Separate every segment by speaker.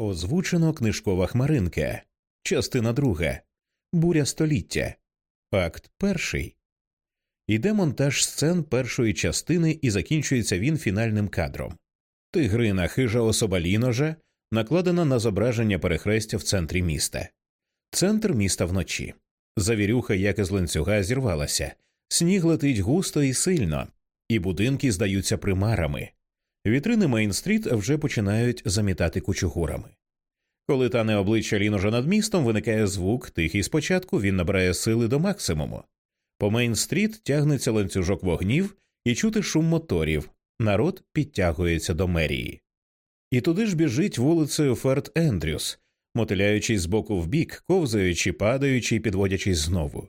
Speaker 1: Озвучено книжкова хмаринка, частина друга, буря століття, акт перший. Іде монтаж сцен першої частини і закінчується він фінальним кадром. Тигрина хижа особа ліножа накладена на зображення перехрестя в центрі міста. Центр міста вночі. Завірюха, як із ланцюга, зірвалася, сніг летить густо і сильно, і будинки здаються примарами. Вітрини Мейн-стріт вже починають замітати кучугурами. Коли тане обличчя Ліножа над містом, виникає звук, тихий спочатку, він набирає сили до максимуму. По Мейн-стріт тягнеться ланцюжок вогнів і чути шум моторів. Народ підтягується до мерії. І туди ж біжить вулицею Ферт Ендрюс, мотиляючись з боку в бік, ковзаючи, падаючи і підводячись знову.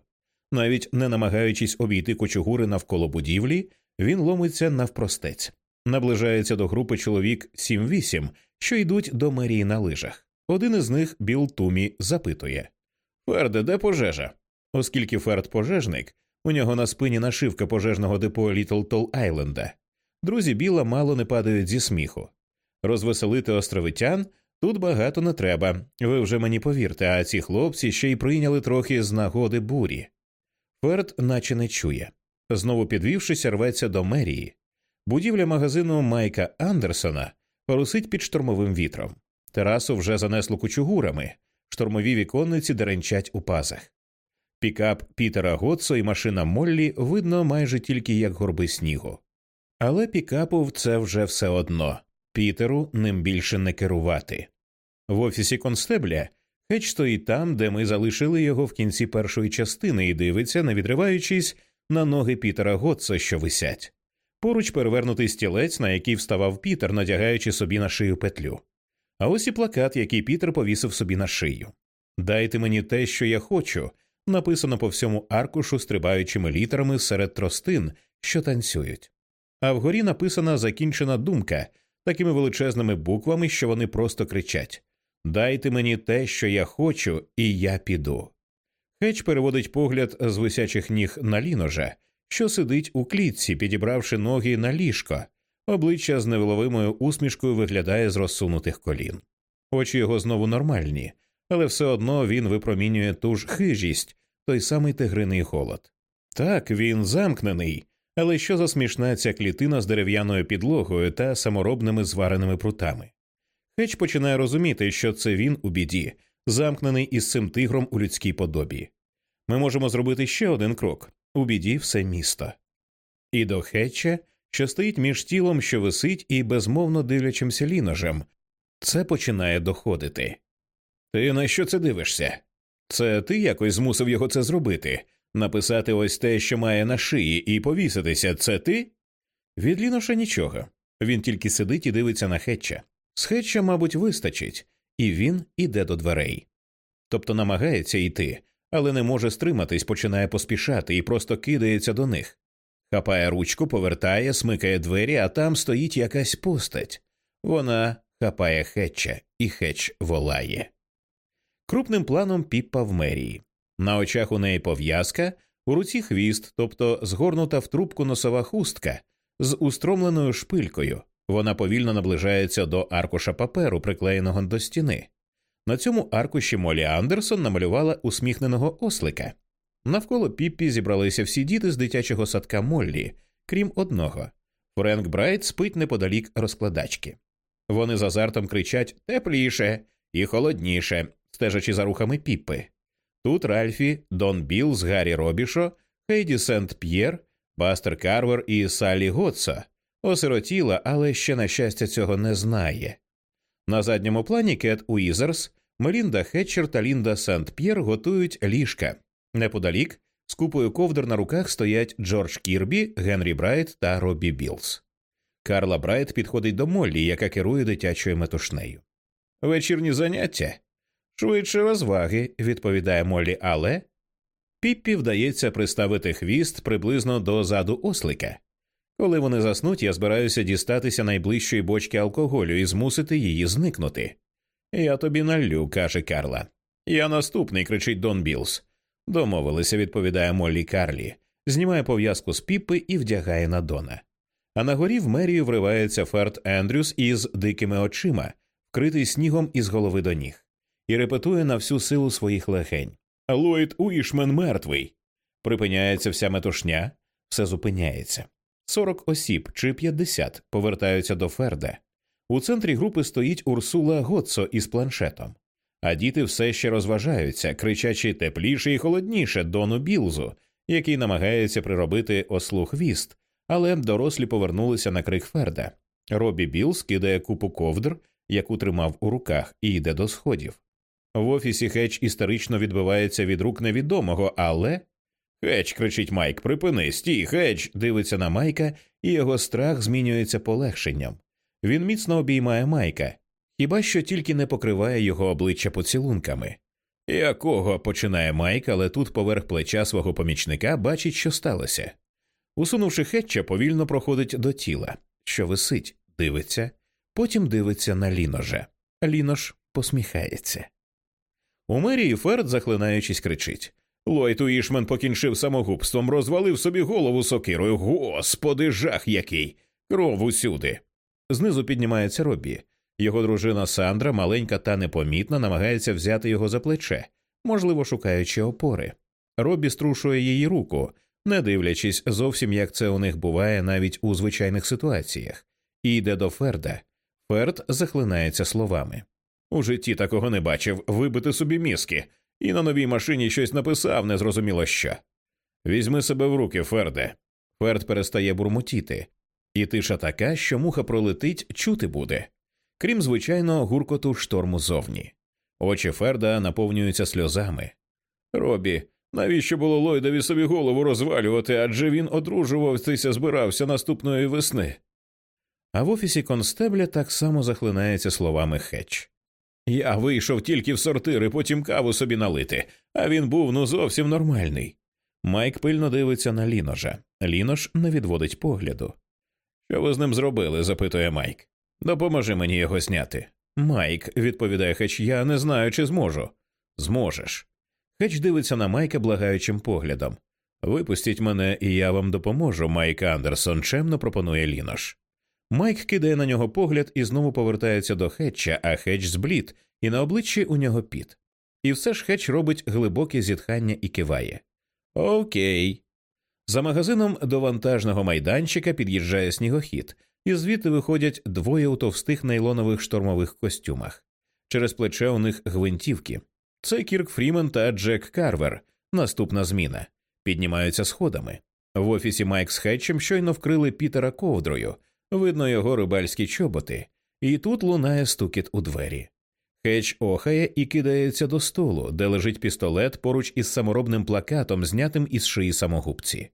Speaker 1: Навіть не намагаючись обійти кочугури навколо будівлі, він ломиться навпростець. Наближається до групи чоловік 7-8, що йдуть до мерії на лижах. Один із них, Біл Тумі, запитує Ферде, де пожежа? Оскільки Ферд пожежник, у нього на спині нашивка пожежного депо Літл Тол Айленда. Друзі Біла мало не падають зі сміху. Розвеселити островитян тут багато не треба. Ви вже мені повірте, а ці хлопці ще й прийняли трохи з нагоди бурі. Ферд наче не чує. Знову підвівшись, рветься до мерії. Будівля магазину Майка Андерсона порусить під штормовим вітром. Терасу вже занесло кучугурами, штормові віконниці деренчать у пазах. Пікап Пітера Готсо і машина Моллі видно майже тільки як горби снігу. Але пікапу це вже все одно Пітеру ним більше не керувати. В офісі констебля Хеч стоїть там, де ми залишили його в кінці першої частини, і дивиться, не відриваючись на ноги Пітера Готса, що висять. Поруч перевернутий стілець, на який вставав Пітер, надягаючи собі на шию петлю. А ось і плакат, який Пітер повісив собі на шию. Дайте мені те, що я хочу, написано по всьому аркушу стрибаючими літерами серед тростин, що танцюють. А вгорі написана закінчена думка такими величезними буквами, що вони просто кричать Дайте мені те, що я хочу, і я піду. Хеч переводить погляд з висячих ніг на ліножа, що сидить у клітці, підібравши ноги на ліжко, обличчя з невиловимою усмішкою виглядає з розсунутих колін. Очі його знову нормальні, але все одно він випромінює ту ж хижість, той самий тигриний голод. Так, він замкнений, але що за смішна ця клітина з дерев'яною підлогою та саморобними звареними прутами? Хеч починає розуміти, що це він у біді, замкнений із цим тигром у людській подобі. Ми можемо зробити ще один крок у біді все місто. І до Хетча, що стоїть між тілом, що висить, і безмовно дивлячимся ліножем, це починає доходити. Ти на що це дивишся? Це ти якось змусив його це зробити, написати ось те, що має на шиї, і повіситися це ти? Від ліноша нічого. Він тільки сидить і дивиться на Хетча. З Хетча, мабуть, вистачить, і він іде до дверей. Тобто намагається йти, але не може стриматись, починає поспішати і просто кидається до них. Хапає ручку, повертає, смикає двері, а там стоїть якась постать. Вона хапає хетча, і хетч волає. Крупним планом Піппа в мерії. На очах у неї пов'язка, у руці хвіст, тобто згорнута в трубку носова хустка з устромленою шпилькою. Вона повільно наближається до аркуша паперу, приклеєного до стіни. На цьому аркуші Молі Андерсон намалювала усміхненого ослика. Навколо Піппі зібралися всі діти з дитячого садка Моллі, крім одного. Френк Брайт спить неподалік розкладачки. Вони з азартом кричать тепліше і холодніше, стежачи за рухами Піппи. Тут Ральфі, Дон Білз, Гаррі Робішо, Хейді Сент П'єр, Бастер Карвер і Саллі Готса осиротіла, але ще, на щастя, цього не знає. На задньому плані Кет Уізерс, Мелінда Хетчер та Лінда Сент П'єр готують ліжка. Неподалік з купою ковдр на руках стоять Джордж Кірбі, Генрі Брайт та Робі Білс. Карла Брайт підходить до Моллі, яка керує дитячою метушнею. Вечірні заняття. Швидше розваги, відповідає Моллі, але Піппі вдається приставити хвіст приблизно до заду ослика. Коли вони заснуть, я збираюся дістатися найближчої бочки алкоголю і змусити її зникнути. Я тобі наллю, каже Карла. Я наступний, кричить Дон Білс. Домовилися, відповідає Моллі Карлі, знімає пов'язку з піпи і вдягає на Дона. А на горі в мерію вривається Ферт Ендрюс із дикими очима, вкритий снігом із голови до ніг, і репетує на всю силу своїх легень. Ллойд Уішмен мертвий. Припиняється вся метушня, все зупиняється. Сорок осіб чи п'ятдесят повертаються до Ферда. У центрі групи стоїть Урсула Гоццо із планшетом, а діти все ще розважаються, кричачи тепліше і холодніше Дону Білзу, який намагається приробити ослу хвіст, але дорослі повернулися на крик Ферда. Робі Білз кидає купу ковдр, яку тримав у руках, і йде до сходів. В офісі Хеч істерично відбивається від рук невідомого, але. Хеч, кричить Майк, припини, стій, Хеч, дивиться на Майка, і його страх змінюється полегшенням. Він міцно обіймає Майка, хіба що тільки не покриває його обличчя поцілунками. Якого починає Майк, але тут поверх плеча свого помічника бачить, що сталося. Усунувши хетча, повільно проходить до тіла, що висить, дивиться, потім дивиться на ліножа. Лінош посміхається. У мерії Ферд, захлинаючись, кричить Лойд Уішмен покінчив самогубством, розвалив собі голову сокирою. Господи, жах який! Кров усюди. Знизу піднімається Робі. Його дружина Сандра, маленька та непомітна, намагається взяти його за плече, можливо, шукаючи опори. Робі струшує її руку, не дивлячись зовсім, як це у них буває навіть у звичайних ситуаціях, і йде до Ферда. Ферд захлинається словами. У житті такого не бачив вибити собі мізки, і на новій машині щось написав, незрозуміло що. Візьми себе в руки, Ферде. Ферд перестає бурмотіти, і тиша така, що муха пролетить, чути буде. Крім звичайно, гуркоту шторму зовні. Очі Ферда наповнюються сльозами. Робі, навіщо було Ллойдові собі голову розвалювати, адже він одружуватися збирався наступної весни. А в офісі констебля так само захлинається словами Хетч. Я вийшов тільки в сортири, потім каву собі налити, а він був ну зовсім нормальний. Майк пильно дивиться на ліножа. Лінош не відводить погляду. Що ви з ним зробили? запитує Майк. Допоможи мені його зняти. Майк, відповідає Хеч, я не знаю, чи зможу. Зможеш. Хеч дивиться на Майка благаючим поглядом. Випустіть мене, і я вам допоможу, Майк Андерсон, чемно пропонує Лінош. Майк кидає на нього погляд і знову повертається до Хетча, а Хетч зблід, і на обличчі у нього піт. І все ж Хетч робить глибоке зітхання і киває. Окей. За магазином до вантажного майданчика під'їжджає снігохід, і звідти виходять двоє у товстих нейлонових штормових костюмах. Через плече у них гвинтівки. Це Кірк Фрімен та Джек Карвер. Наступна зміна. Піднімаються сходами. В офісі Майк з Хетчем щойно вкрили Пітера ковдрою. Видно його рибальські чоботи, і тут лунає стукіт у двері. Хетч охає і кидається до столу, де лежить пістолет поруч із саморобним плакатом, знятим із шиї самогубці.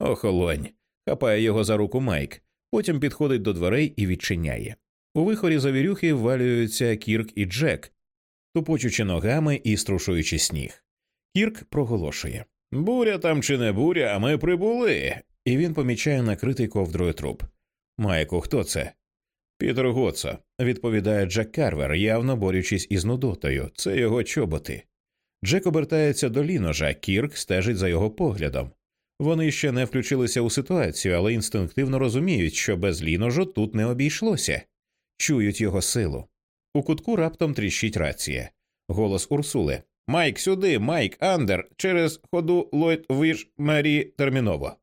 Speaker 1: Охолонь. Хапає його за руку Майк, потім підходить до дверей і відчиняє. У вихорі завірюхи ввалюються Кірк і Джек, тупочучи ногами і струшуючи сніг. Кірк проголошує Буря там чи не буря, а ми прибули. І він помічає накритий ковдрою труп. Майку, хто це? Пітер Гоца, відповідає Джек Карвер, явно борючись із нудотою. Це його чоботи. Джек обертається до ліножа, Кірк стежить за його поглядом. Вони ще не включилися у ситуацію, але інстинктивно розуміють, що без ліножу тут не обійшлося, чують його силу. У кутку раптом тріщить рація. Голос Урсули. Майк, сюди, Майк, Андер, через ходу Ллойд Виш Марі терміново.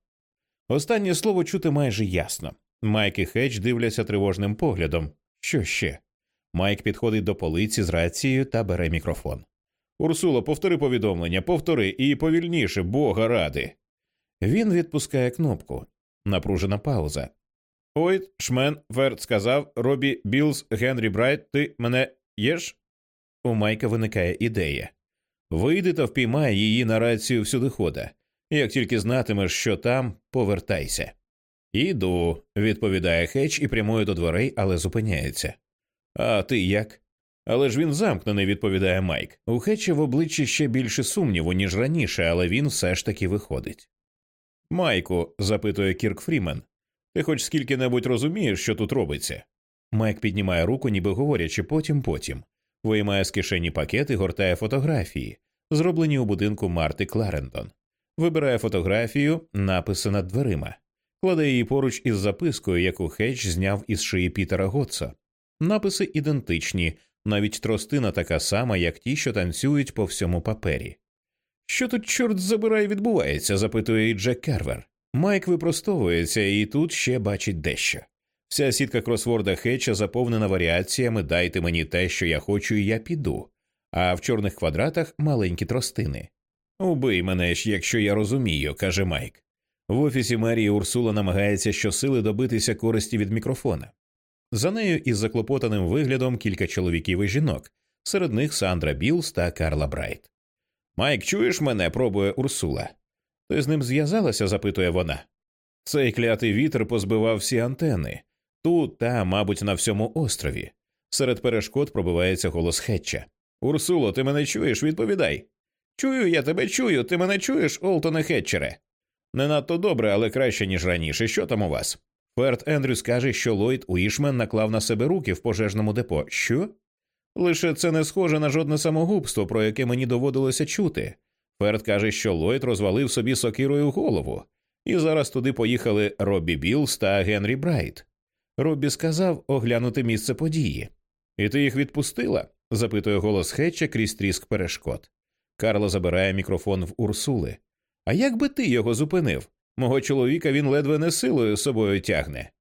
Speaker 1: Останнє слово чути майже ясно. Майк і Хедж дивляться тривожним поглядом. Що ще? Майк підходить до полиці з рацією та бере мікрофон. Урсуло, повтори повідомлення, повтори і повільніше, бога ради. Він відпускає кнопку. Напружена пауза. Ойт, Шмен, Верт сказав Робі Білз, Генрі Брайт, ти мене єш? У Майка виникає ідея. Вийди та впіймай її на рацію всюдихода. Як тільки знатимеш, що там, повертайся. Іду, відповідає Хеч і прямує до дверей, але зупиняється. А ти як? Але ж він замкнений, відповідає Майк. У Хетча в обличчі ще більше сумніву, ніж раніше, але він все ж таки виходить. Майку, запитує Кірк Фрімен, ти хоч скільки небудь розумієш, що тут робиться? Майк піднімає руку, ніби говорячи потім потім, виймає з кишені пакет і гортає фотографії, зроблені у будинку Марти Кларендон. Вибирає фотографію, написи над дверима, кладе її поруч із запискою, яку Хедж зняв із шиї Пітера Готса. Написи ідентичні, навіть тростина така сама, як ті, що танцюють по всьому папері. Що тут, чорт забирай, відбувається? запитує Джек Карвер. Майк випростовується і тут ще бачить дещо. Вся сітка кросворда Хетча заповнена варіаціями Дайте мені те, що я хочу, і я піду, а в чорних квадратах маленькі тростини. Убий мене ж, якщо я розумію, каже Майк. В офісі мерії Урсула намагається щосили добитися користі від мікрофона. За нею із заклопотаним виглядом кілька чоловіків і жінок, серед них Сандра Білс та Карла Брайт. Майк, чуєш мене? пробує Урсула. Ти з ним зв'язалася? запитує вона. Цей клятий вітер позбивав всі антени тут та, мабуть, на всьому острові. Серед перешкод пробивається голос Хетча. Урсуло, ти мене чуєш? Відповідай. Чую, я тебе чую, ти мене чуєш, Олтоне Хетчере. Не надто добре, але краще, ніж раніше. Що там у вас? Ферд Ендрюс каже, що Ллойд Уішмен наклав на себе руки в пожежному депо. Що? Лише це не схоже на жодне самогубство, про яке мені доводилося чути. Ферд каже, що Ллойд розвалив собі сокирою голову, і зараз туди поїхали Роббі Білс та Генрі Брайт. Роббі сказав оглянути місце події. І ти їх відпустила? запитує голос Хетча крізь тріск перешкод. Карло забирає мікрофон в Урсули. А як би ти його зупинив? Мого чоловіка він ледве не силою собою тягне.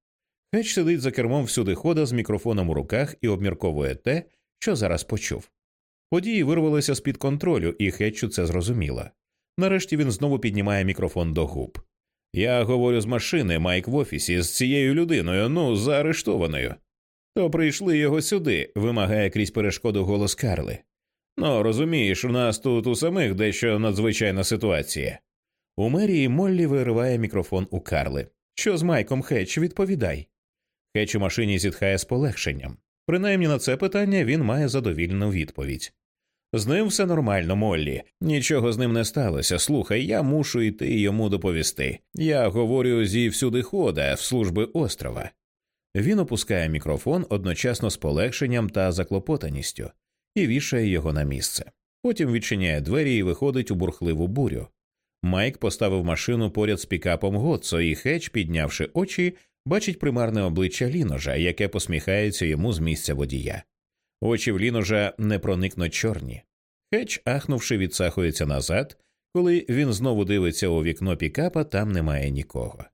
Speaker 1: Хетч сидить за кермом всюди хода з мікрофоном у руках і обмірковує те, що зараз почув. Події вирвалися з під контролю, і Хетчу це зрозуміло. Нарешті він знову піднімає мікрофон до губ. Я говорю з машини Майк в офісі з цією людиною, ну, заарештованою. То прийшли його сюди, вимагає крізь перешкоду голос Карли. Ну, розумієш, у нас тут у самих дещо надзвичайна ситуація. У мерії Моллі вириває мікрофон у Карли. Що з Майком Хетч, відповідай. Хетч у машині зітхає з полегшенням. Принаймні на це питання він має задовільну відповідь. З ним все нормально, Моллі. Нічого з ним не сталося. Слухай, я мушу йти йому доповісти. Я говорю зі всюди хода в служби острова. Він опускає мікрофон одночасно з полегшенням та заклопотаністю і вішає його на місце. Потім відчиняє двері і виходить у бурхливу бурю. Майк поставив машину поряд з пікапом Готсо, і Хеч, піднявши очі, бачить примарне обличчя Ліножа, яке посміхається йому з місця водія. Очі в Ліножа непроникно чорні. Хеч, ахнувши, відсахується назад, коли він знову дивиться у вікно пікапа, там немає нікого.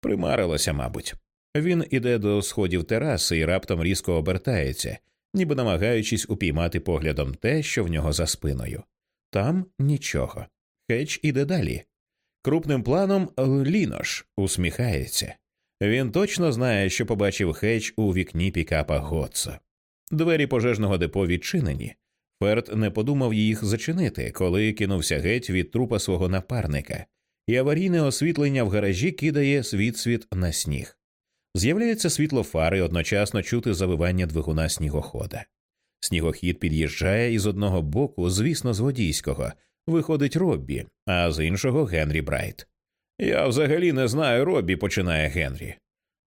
Speaker 1: Примарилося, мабуть. Він іде до сходів тераси і раптом різко обертається, ніби намагаючись упіймати поглядом те, що в нього за спиною. Там нічого. Хеч іде далі. Крупним планом Лінош усміхається. Він точно знає, що побачив Хеч у вікні пікапа Готса. Двері пожежного депо відчинені. Ферд не подумав їх зачинити, коли кинувся геть від трупа свого напарника, і аварійне освітлення в гаражі кидає світ-світ на сніг. З'являється світло фари, одночасно чути завивання двигуна снігохода. Снігохід під'їжджає і з одного боку, звісно, з водійського, виходить Роббі, а з іншого Генрі Брайт. Я взагалі не знаю Роббі, починає Генрі.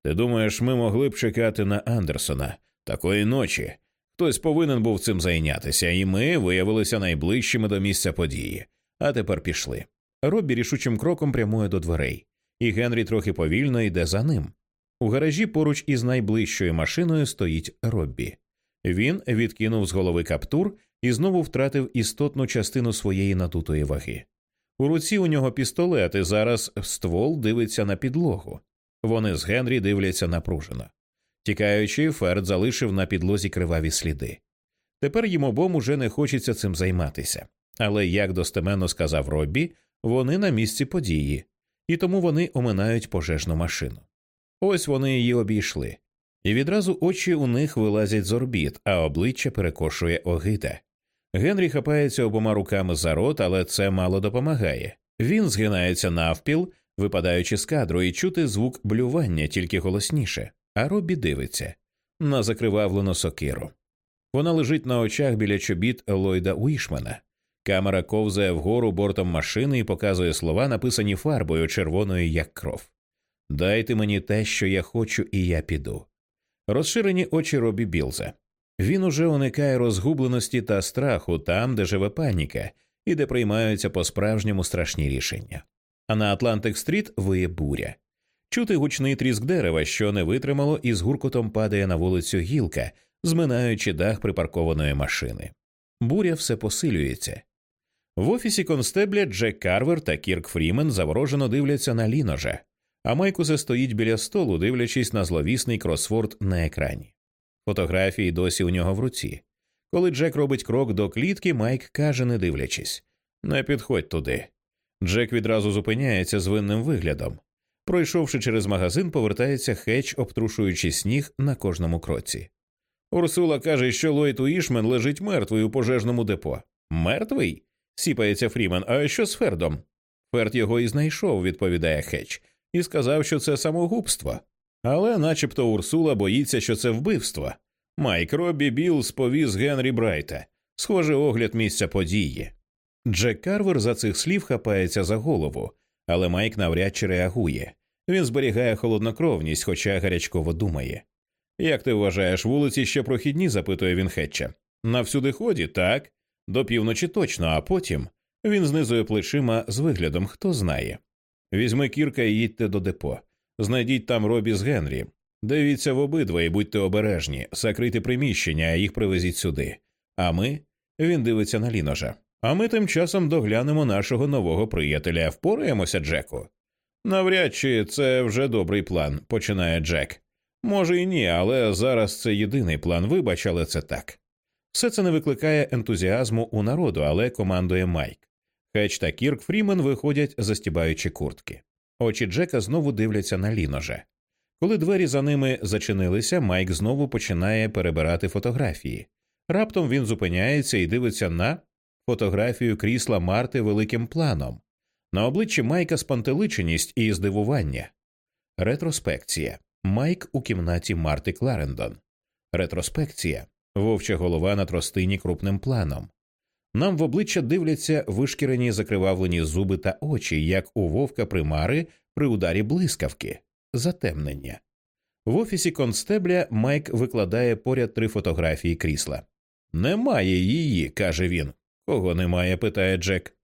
Speaker 1: Ти думаєш, ми могли б чекати на Андерсона такої ночі? Хтось повинен був цим зайнятися, і ми виявилися найближчими до місця події. А тепер пішли. Роббі рішучим кроком прямує до дверей, і Генрі трохи повільно йде за ним. У гаражі поруч із найближчою машиною стоїть Роббі. Він відкинув з голови каптур і знову втратив істотну частину своєї надутої ваги. У руці у нього пістолет, і зараз ствол дивиться на підлогу. Вони з Генрі дивляться напружено. Тікаючи, Ферд залишив на підлозі криваві сліди. Тепер їм обом уже не хочеться цим займатися. Але, як достеменно сказав Роббі, вони на місці події, і тому вони оминають пожежну машину. Ось вони її обійшли, і відразу очі у них вилазять з орбіт, а обличчя перекошує огида. Генрі хапається обома руками за рот, але це мало допомагає. Він згинається навпіл, випадаючи з кадру, і чути звук блювання тільки голосніше, а Робі дивиться на закривавлену сокиру. Вона лежить на очах біля чобіт Ллойда Уішмана. Камера ковзає вгору бортом машини і показує слова, написані фарбою червоною, як кров. Дайте мені те, що я хочу, і я піду. Розширені очі Робі Білза. Він уже уникає розгубленості та страху там, де живе паніка, і де приймаються по-справжньому страшні рішення. А на Атлантик стріт виє буря. Чути гучний тріск дерева, що не витримало, і з гуркотом падає на вулицю гілка, зминаючи дах припаркованої машини. Буря все посилюється. В офісі констебля Джек Карвер та Кірк Фрімен заворожено дивляться на ліножа, а Майкусе стоїть біля столу, дивлячись на зловісний кросворд на екрані. Фотографії досі у нього в руці. Коли Джек робить крок до клітки, Майк каже, не дивлячись Не підходь туди. Джек відразу зупиняється з винним виглядом. Пройшовши через магазин, повертається хеч, обтрушуючи сніг на кожному кроці. Урсула каже, що Лойд Уішмен лежить мертвий у пожежному депо. Мертвий? сіпається Фрімен. А що з Фердом? Ферд його і знайшов, відповідає Хеч, і сказав, що це самогубство. Але начебто Урсула боїться, що це вбивство. Майк, Робі Білз повіз Генрі Брайта. Схоже, огляд місця події. Джек Карвер за цих слів хапається за голову, але Майк навряд чи реагує. Він зберігає холоднокровність, хоча гарячково думає. Як ти вважаєш, вулиці ще прохідні? запитує він Хетча. На всюди ході, так, до півночі точно, а потім він знизує плечима з виглядом хто знає. Візьми кірка і їдьте до депо. Знайдіть там робі з Генрі. Дивіться в обидва і будьте обережні, закрийте приміщення, а їх привезіть сюди. А ми він дивиться на ліножа. А ми тим часом доглянемо нашого нового приятеля. Впораємося, Джеку. Навряд чи це вже добрий план, починає Джек. Може і ні, але зараз це єдиний план, вибач, але це так. Все це не викликає ентузіазму у народу, але командує Майк. Хеч та Кірк Фрімен виходять, застібаючи куртки. Очі Джека знову дивляться на ліноже. Коли двері за ними зачинилися, Майк знову починає перебирати фотографії. Раптом він зупиняється і дивиться на фотографію крісла Марти великим планом. На обличчі Майка спантеличеність і здивування. Ретроспекція. Майк у кімнаті Марти Кларендон. Ретроспекція. Вовча голова на тростині крупним планом. Нам в обличчя дивляться вишкірені закривавлені зуби та очі, як у вовка примари при ударі блискавки, затемнення. В офісі констебля Майк викладає поряд три фотографії крісла. Немає її, каже він. Кого немає? питає Джек.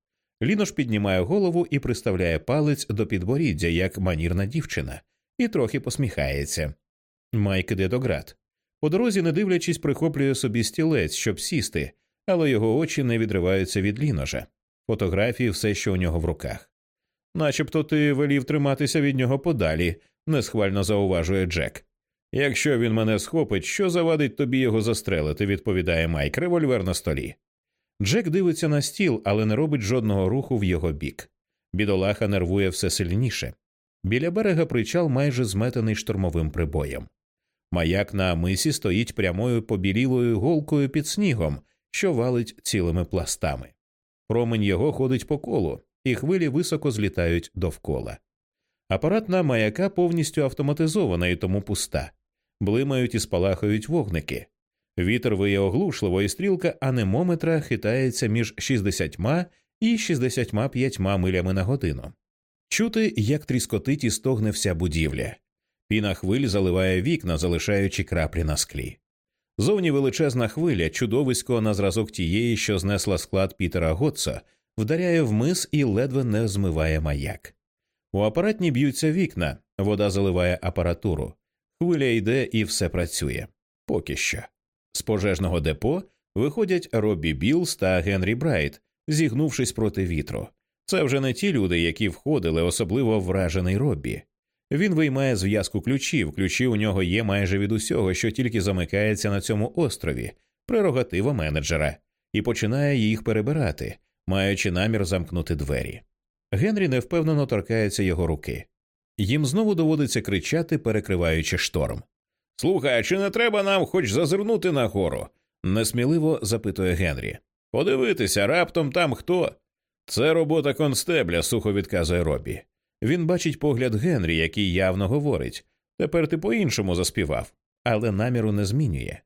Speaker 1: Лінош піднімає голову і приставляє палець до підборіддя, як манірна дівчина, і трохи посміхається. Майк іде до град. По дорозі, не дивлячись, прихоплює собі стілець, щоб сісти, але його очі не відриваються від ліножа. Фотографії все, що у нього в руках. Начебто ти велів триматися від нього подалі, несхвально зауважує Джек. Якщо він мене схопить, що завадить тобі його застрелити, відповідає Майк, револьвер на столі. Джек дивиться на стіл, але не робить жодного руху в його бік. Бідолаха нервує все сильніше. Біля берега причал майже зметений штурмовим прибоєм. Маяк на мисі стоїть прямою побілілою голкою під снігом, що валить цілими пластами. Промень його ходить по колу, і хвилі високо злітають довкола. Апаратна маяка повністю автоматизована і тому пуста, блимають і спалахають вогники. Вітер виє оглушливо, і стрілка анемометра хитається між 60 і 65 милями на годину. Чути, як тріскотить і стогне вся будівля. Піна хвиль заливає вікна, залишаючи краплі на склі. Зовні величезна хвиля, чудовисько на зразок тієї, що знесла склад Пітера Готса, вдаряє в мис і ледве не змиває маяк. У апаратні б'ються вікна, вода заливає апаратуру. Хвиля йде і все працює. Поки що. З пожежного депо виходять Роббі Білс та Генрі Брайт, зігнувшись проти вітру. Це вже не ті люди, які входили, особливо вражений Роббі. Він виймає зв'язку ключів. Ключі у нього є майже від усього, що тільки замикається на цьому острові, прерогатива менеджера, і починає їх перебирати, маючи намір замкнути двері. Генрі невпевнено торкається його руки. Їм знову доводиться кричати, перекриваючи шторм. Слухай, чи не треба нам хоч зазирнути на гору? несміливо запитує Генрі. Подивитися, раптом там хто? Це робота констебля, сухо відказує Робі. Він бачить погляд Генрі, який явно говорить тепер ти по іншому заспівав, але наміру не змінює.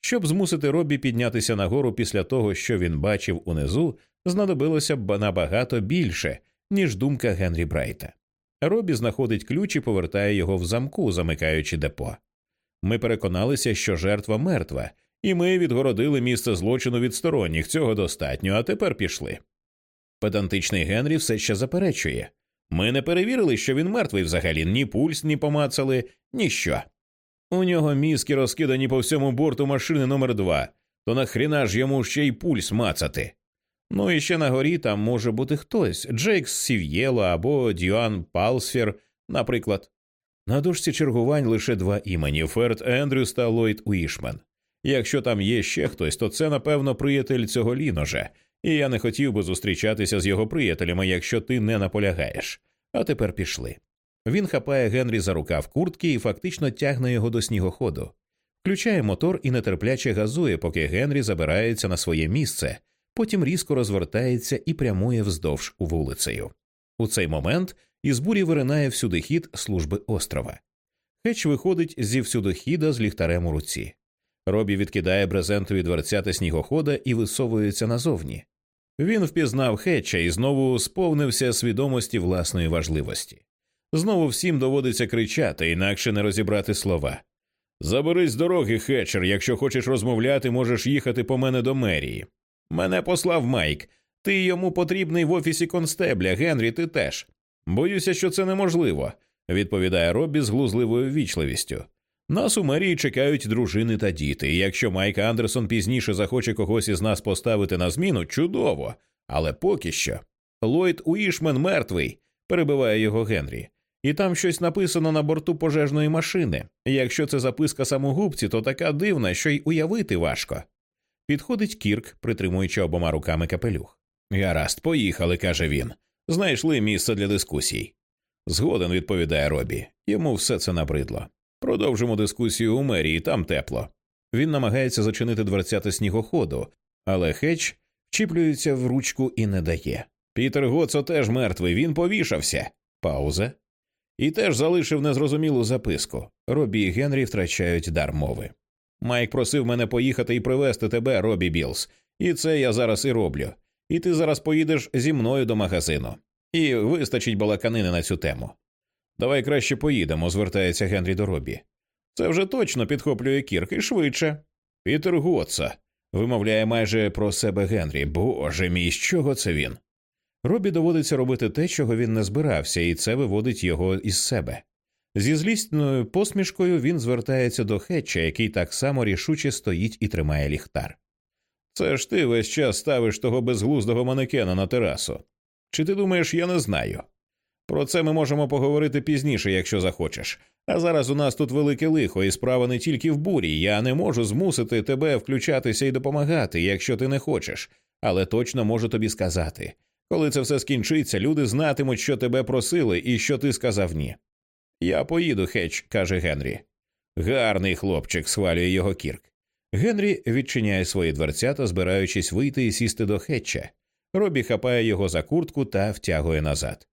Speaker 1: Щоб змусити Робі піднятися нагору після того, що він бачив унизу, знадобилося б набагато більше, ніж думка Генрі Брайта. Робі знаходить ключ і повертає його в замку, замикаючи депо. Ми переконалися, що жертва мертва, і ми відгородили місце злочину від сторонніх. Цього достатньо, а тепер пішли. Педантичний Генрі все ще заперечує. Ми не перевірили, що він мертвий взагалі, ні пульс, ні помацали, ніщо. У нього мізки розкидані по всьому борту машини номер два, то нахріна ж йому ще й пульс мацати. Ну і ще на горі там може бути хтось Джейкс Сів'єло або Дюан Палсфер, наприклад. На дошці чергувань лише два імені Ферд Ендрюс та Ллойд Уішмен. Якщо там є ще хтось, то це, напевно, приятель цього ліножа, і я не хотів би зустрічатися з його приятелями, якщо ти не наполягаєш. А тепер пішли. Він хапає Генрі за рукав куртки і фактично тягне його до снігоходу, включає мотор і нетерпляче газує, поки Генрі забирається на своє місце, потім різко розвертається і прямує вздовж вулицею. У цей момент із бурі виринає всюдихід служби острова. Хеч виходить зі всюдохіда з ліхтарем у руці. Робі відкидає брезентові дверцята снігохода і висовується назовні. Він впізнав Хетча і знову сповнився свідомості власної важливості. Знову всім доводиться кричати, інакше не розібрати слова. Заберись з дороги, Хетчер, якщо хочеш розмовляти, можеш їхати по мене до мерії. Мене послав Майк. Ти йому потрібний в офісі констебля, Генрі, ти теж. Боюся, що це неможливо, відповідає Робі з глузливою вічливістю. Нас у мерії чекають дружини та діти, і якщо Майк Андерсон пізніше захоче когось із нас поставити на зміну, чудово. Але поки що. Ллойд Уішмен мертвий, перебиває його Генрі. І там щось написано на борту пожежної машини. Якщо це записка самогубці, то така дивна, що й уявити важко. Підходить Кірк, притримуючи обома руками капелюх. Гаразд, поїхали, каже він. Знайшли місце для дискусій. Згоден відповідає Робі. Йому все це набридло. Продовжимо дискусію у мерії, там тепло. Він намагається зачинити дверцята снігоходу, але Хетч вчіплюється в ручку і не дає. Пітер Гоцо теж мертвий, він повішався. Пауза. І теж залишив незрозумілу записку. Робі і Генрі втрачають дар мови. Майк просив мене поїхати і привезти тебе, Робі Білс, і це я зараз і роблю. І ти зараз поїдеш зі мною до магазину. І вистачить балаканини на цю тему. Давай краще поїдемо, звертається Генрі до Робі. Це вже точно підхоплює Кірк і швидше. Пітер Готса, вимовляє майже про себе Генрі. Боже мій, з чого це він? Робі доводиться робити те, чого він не збирався, і це виводить його із себе. Зі злісною посмішкою він звертається до Хетча, який так само рішуче стоїть і тримає ліхтар. Це ж ти весь час ставиш того безглуздого манекена на терасу. Чи ти думаєш, я не знаю? Про це ми можемо поговорити пізніше, якщо захочеш. А зараз у нас тут велике лихо, і справа не тільки в бурі. Я не можу змусити тебе включатися і допомагати, якщо ти не хочеш, але точно можу тобі сказати. Коли це все скінчиться, люди знатимуть, що тебе просили і що ти сказав ні. Я поїду, Хетч, каже Генрі. Гарний хлопчик, схвалює його Кірк. Генрі відчиняє свої дверцята, збираючись вийти і сісти до Хетча. Робі хапає його за куртку та втягує назад.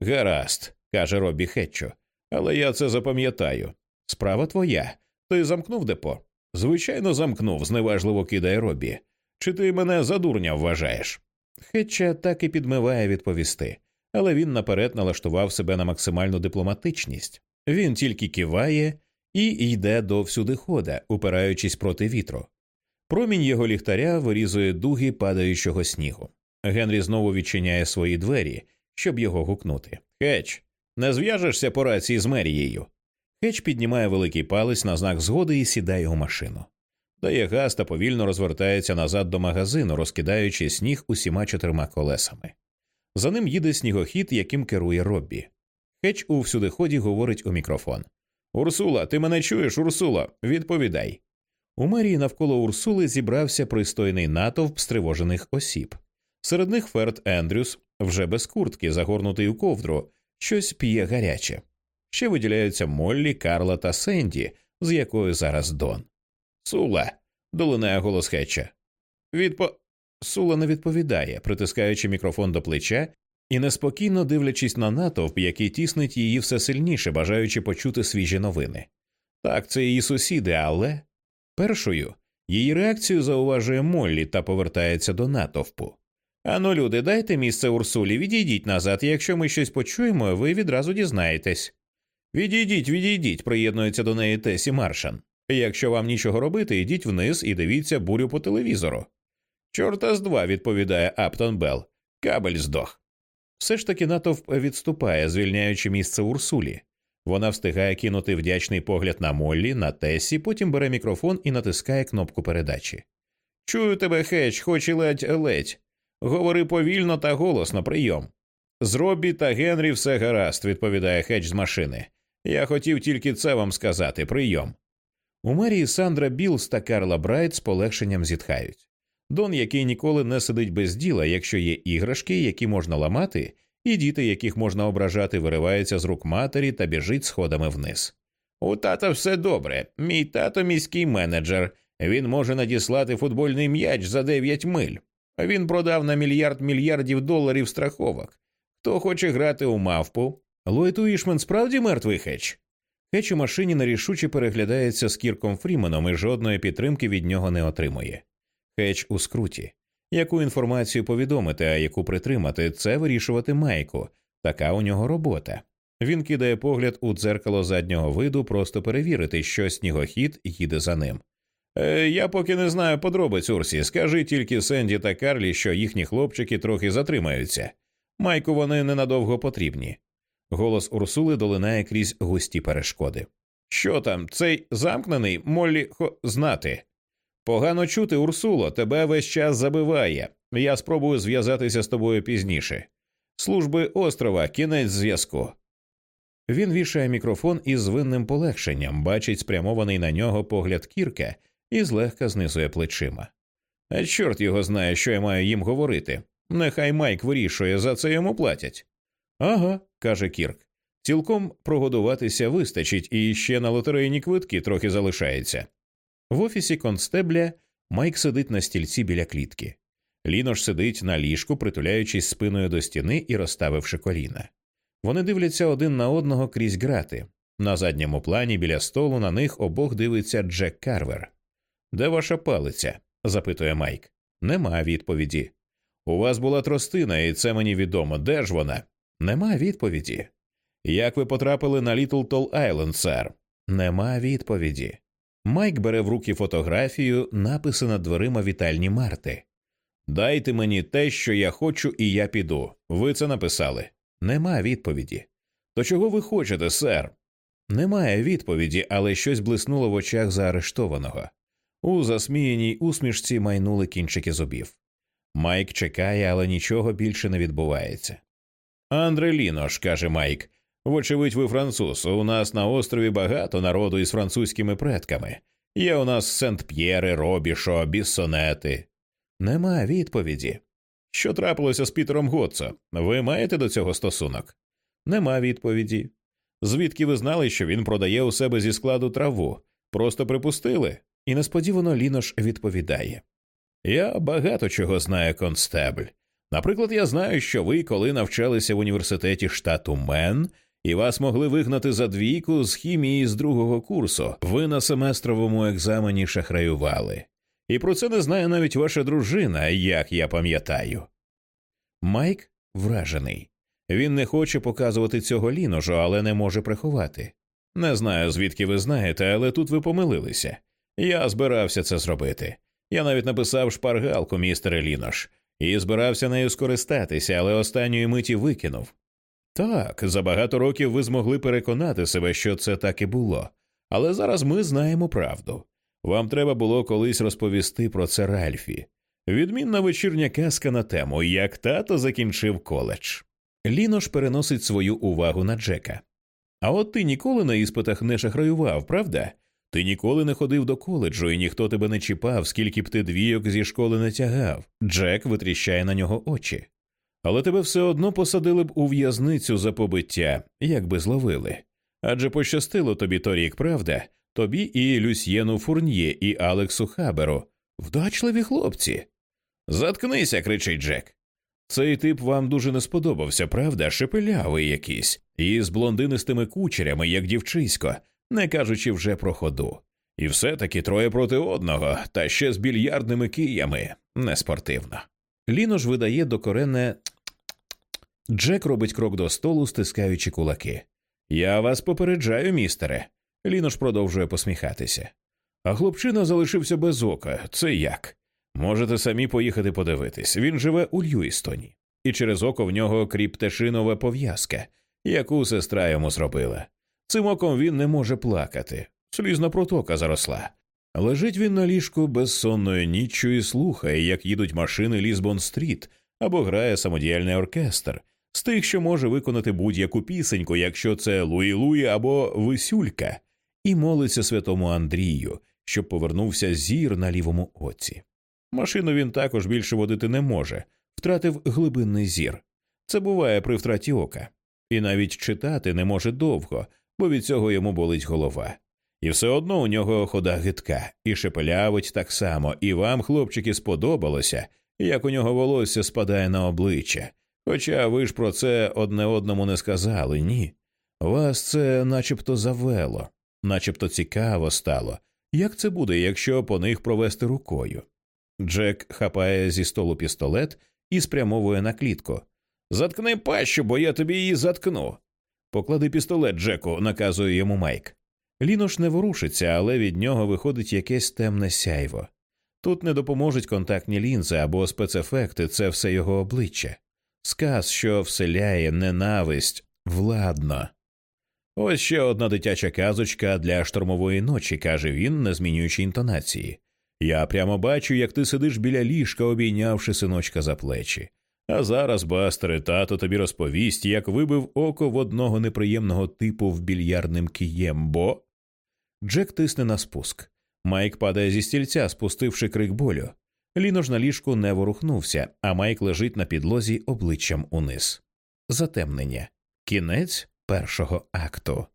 Speaker 1: Гаразд, каже Робі Хетчо, але я це запам'ятаю. Справа твоя. Ти замкнув депо? Звичайно, замкнув, зневажливо кидає Робі. Чи ти мене за дурня вважаєш? Хетча так і підмиває відповісти, але він наперед налаштував себе на максимальну дипломатичність. Він тільки киває і йде до всюдихода, упираючись проти вітру. Промінь його ліхтаря вирізує дуги падаючого снігу. Генрі знову відчиняє свої двері, щоб його гукнути. Хеч, не зв'яжешся по рації з мерією. Хеч піднімає великий палець на знак згоди і сідає у машину. Дає газ та повільно розвертається назад до магазину, розкидаючи сніг усіма чотирма колесами. За ним їде снігохід, яким керує Роббі. Хеч у всюдиході говорить у мікрофон Урсула, ти мене чуєш, Урсула? Відповідай. У мерії навколо Урсули зібрався пристойний натовп стривожених осіб. Серед них Ферд Ендрюс, вже без куртки, загорнутий у ковдру, щось п'є гаряче. Ще виділяються Моллі, Карла та Сенді, з якою зараз Дон. Сула. долинає голос Хетча. Відпо. Сула не відповідає, притискаючи мікрофон до плеча і неспокійно дивлячись на натовп, який тіснить її все сильніше, бажаючи почути свіжі новини. Так, це її сусіди, але першою її реакцію зауважує Моллі та повертається до натовпу. Ану, люди, дайте місце Урсулі, відійдіть назад, і якщо ми щось почуємо, ви відразу дізнаєтесь. Відійдіть, відійдіть, приєднується до неї Тесі Маршан. Якщо вам нічого робити, йдіть вниз і дивіться бурю по телевізору. Чорта з два, відповідає Аптон Белл. Кабель здох. Все ж таки натовп відступає, звільняючи місце Урсулі. Вона встигає кинути вдячний погляд на Моллі, на Тесі, потім бере мікрофон і натискає кнопку передачі. Чую тебе, хеч, хоч і ледь ледь. Говори повільно та голосно, прийом. З Робі та Генрі все гаразд, відповідає хеч з машини. Я хотів тільки це вам сказати, прийом. У мерії Сандра Білс та Карла Брайт з полегшенням зітхають. Дон, який ніколи не сидить без діла, якщо є іграшки, які можна ламати, і діти, яких можна ображати, вириваються з рук матері та біжить сходами вниз. У тата все добре. Мій тато міський менеджер. Він може надіслати футбольний м'яч за 9 миль. Він продав на мільярд мільярдів доларів страховок. Хто хоче грати у мавпу? Ллойд Уішман справді мертвий хеч? Хеч у машині нерішуче переглядається з Кірком Фріменом і жодної підтримки від нього не отримує. Хеч у скруті. Яку інформацію повідомити, а яку притримати, це вирішувати Майку. Така у нього робота. Він кидає погляд у дзеркало заднього виду, просто перевірити, що снігохід їде за ним. Е, Я поки не знаю подробиць Урсі. Скажи тільки Сенді та Карлі, що їхні хлопчики трохи затримаються. Майку вони ненадовго потрібні. Голос Урсули долинає крізь густі перешкоди. Що там, цей замкнений Моллі хо знати? Погано чути, Урсуло, тебе весь час забиває. Я спробую зв'язатися з тобою пізніше. Служби острова, кінець зв'язку. Він вішає мікрофон із винним полегшенням, бачить спрямований на нього погляд кірка і злегка знизує плечима. А чорт його знає, що я маю їм говорити. Нехай Майк вирішує, за це йому платять. Ага, каже Кірк. Цілком прогодуватися вистачить, і ще на лотерейні квитки трохи залишається. В офісі констебля Майк сидить на стільці біля клітки. Лінош сидить на ліжку, притуляючись спиною до стіни і розставивши коліна. Вони дивляться один на одного крізь грати. На задньому плані біля столу на них обох дивиться Джек Карвер. Де ваша палиця? запитує Майк. Нема відповіді. У вас була тростина, і це мені відомо. Де ж вона? Нема відповіді. Як ви потрапили на Літл Тол Айленд, сер? Нема відповіді. Майк бере в руки фотографію, написи над дверима вітальні Марти. Дайте мені те, що я хочу, і я піду. Ви це написали. Нема відповіді. То чого ви хочете, сер? Немає відповіді, але щось блиснуло в очах заарештованого. У засміяній усмішці майнули кінчики зубів. Майк чекає, але нічого більше не відбувається. Андре Лінош, каже Майк, вочевидь, ви француз. У нас на острові багато народу із французькими предками. Є у нас Сент П'єри, Робішо, Біссонети. Нема відповіді. Що трапилося з Пітером Готцо? Ви маєте до цього стосунок? Нема відповіді. Звідки ви знали, що він продає у себе зі складу траву? Просто припустили? І несподівано Лінош відповідає Я багато чого знаю, констебль. Наприклад, я знаю, що ви, коли навчалися в університеті штату Мен, і вас могли вигнати за двійку з хімії з другого курсу, ви на семестровому екзамені шахраювали. І про це не знає навіть ваша дружина, як я пам'ятаю. Майк вражений. Він не хоче показувати цього ліножу, але не може приховати. Не знаю, звідки ви знаєте, але тут ви помилилися. Я збирався це зробити. Я навіть написав шпаргалку, містере Лінош, і збирався нею скористатися, але останньої миті викинув. Так, за багато років ви змогли переконати себе, що це так і було, але зараз ми знаємо правду. Вам треба було колись розповісти про це Ральфі. Відмінна вечірня казка на тему, як тато закінчив коледж. Лінош переносить свою увагу на Джека. А от ти ніколи на іспитах не шахраював, правда? Ти ніколи не ходив до коледжу, і ніхто тебе не чіпав, скільки б ти двійок зі школи не тягав. Джек витріщає на нього очі. Але тебе все одно посадили б у в'язницю за побиття, як би зловили. Адже пощастило тобі торік, правда? Тобі і Люсьєну Фурньє, і Алексу Хаберу. Вдачливі хлопці. Заткнися, кричить Джек. Цей тип вам дуже не сподобався, правда? Шепелявий якийсь, і з блондинистими кучерями, як дівчисько, не кажучи вже про ходу. І все таки троє проти одного, та ще з більярдними киями неспортивно. Ліно ж видає докоренне Джек робить крок до столу, стискаючи кулаки. Я вас попереджаю, містере. Лінош продовжує посміхатися. А хлопчина залишився без ока. Це як? Можете самі поїхати подивитись. Він живе у Льюістоні, і через око в нього кріптешинова пов'язка, яку сестра йому зробила. Цим оком він не може плакати. Слізна протока заросла. Лежить він на ліжку безсонною ніччю і слухає, як їдуть машини Лізбон Стріт або грає самодіяльний оркестр з тих, що може виконати будь-яку пісеньку, якщо це Луї Луї або Висюлька, і молиться святому Андрію, щоб повернувся зір на лівому оці. Машину він також більше водити не може, втратив глибинний зір. Це буває при втраті ока, і навіть читати не може довго, бо від цього йому болить голова. І все одно у нього хода гидка, і шепелявить так само, і вам, хлопчики, сподобалося, як у нього волосся спадає на обличчя. Хоча ви ж про це одне одному не сказали, ні. Вас це начебто завело, начебто цікаво стало. Як це буде, якщо по них провести рукою? Джек хапає зі столу пістолет і спрямовує на клітку. Заткни пащу, бо я тобі її заткну. Поклади пістолет, Джеку, наказує йому Майк. Лінош не ворушиться, але від нього виходить якесь темне сяйво. Тут не допоможуть контактні лінзи або спецефекти, це все його обличчя, сказ, що вселяє ненависть владно. Ось ще одна дитяча казочка для штормової ночі, каже він, не змінюючи інтонації. Я прямо бачу, як ти сидиш біля ліжка, обійнявши синочка за плечі. А зараз, бастере, тато тобі розповість, як вибив око в одного неприємного типу в більярдним києм, бо. Джек тисне на спуск. Майк падає зі стільця, спустивши крик болю. Лінош на ліжку не ворухнувся, а Майк лежить на підлозі обличчям униз. Затемнення. Кінець першого акту.